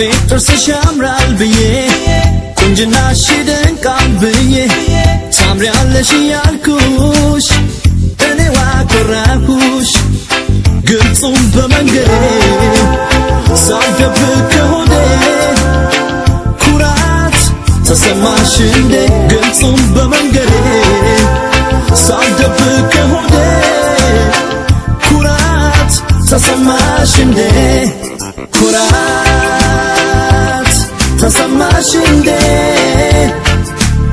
አቤት ጥርስሽ ያምራል ብዬ ቁንጅናሽ ይደንቃል ብዬ ታምሪያለሽ ያልኩሽ እኔዋ ኮራኩሽ ግልጹም በመንገዴ ሳልደብቅ ከሆዴ ኩራት ተሰማሽ እንዴ ግልጹም በመንገዴ ሳልደብቅ ከሆዴ ኩራት ተሰማሽ እንዴ ኩራት Tasama şimdi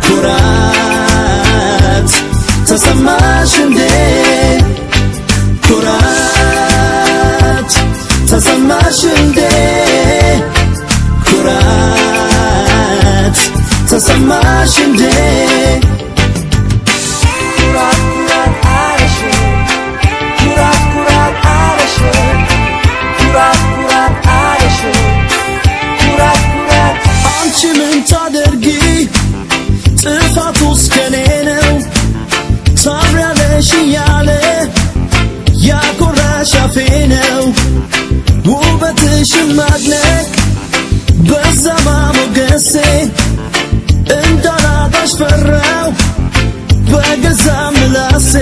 Kurat. Tasama şimdi Kurat. Tasama şimdi Kurat. Tasama şimdi ታምሪያለሽ እያለ ያኮራሽ አፌ ነው። ውበትሽን ማድነቅ በዛ ማሞገሴ እንዳላጣሽ ፈራው በገዛ ምላሴ።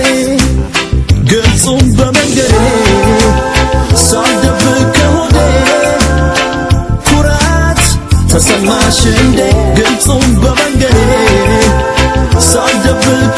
ግልጹም በመንገዴ ሳልደብቅ ከሆዴ ኩራት ተሰማሽ እንዴ? ግልጹም በመንገዴ ሳልደብቅ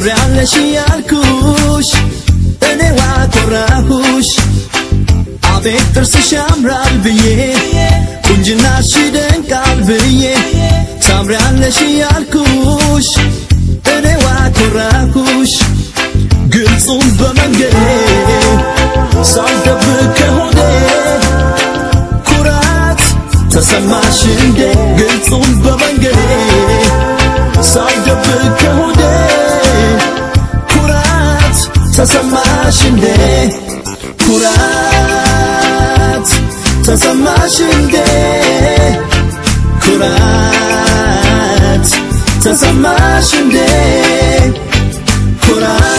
ኩራት ኩራት አለሽ ኩራት ኩራት አቤት ጥርስሽ ያምራል ብዬ ቁንጅናሽ ይደንቃል ብዬ ታምሪያለሽ ያልኩሽ እኔዋ ኮራኩሽ አቤት ጥርስሽ ያምራል ብዬ ቁንጅናሽ ይደንቃል ብዬ ታምሪያለሽ ያልኩሽ እኔዋ ኮራኩሽ ግልጹም በመንገዴ ሳልደብቅ ከሆዴ ኩራት ተሰማሽ እንዴ ግልጹም በመንገዴ Tazama şimdi. Kurat. Tazama şimdi. Kurat. Tazama şimdi. Kurat.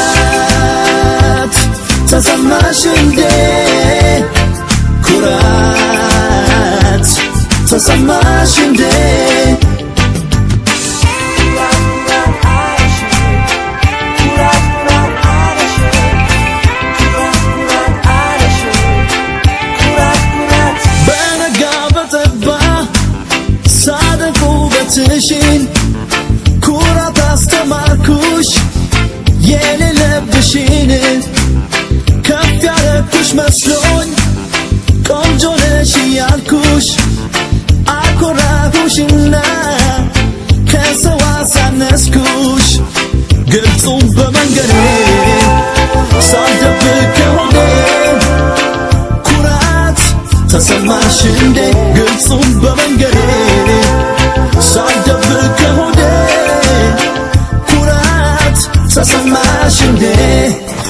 Helen Kafjare kush me slojn Kom gjone që janë kush Akora hushin na Kese wasa në skush Gëllëtun për më ngëri Sa të përke hode Kurat Të se ma shinde Gëllëtun për më 서 마신데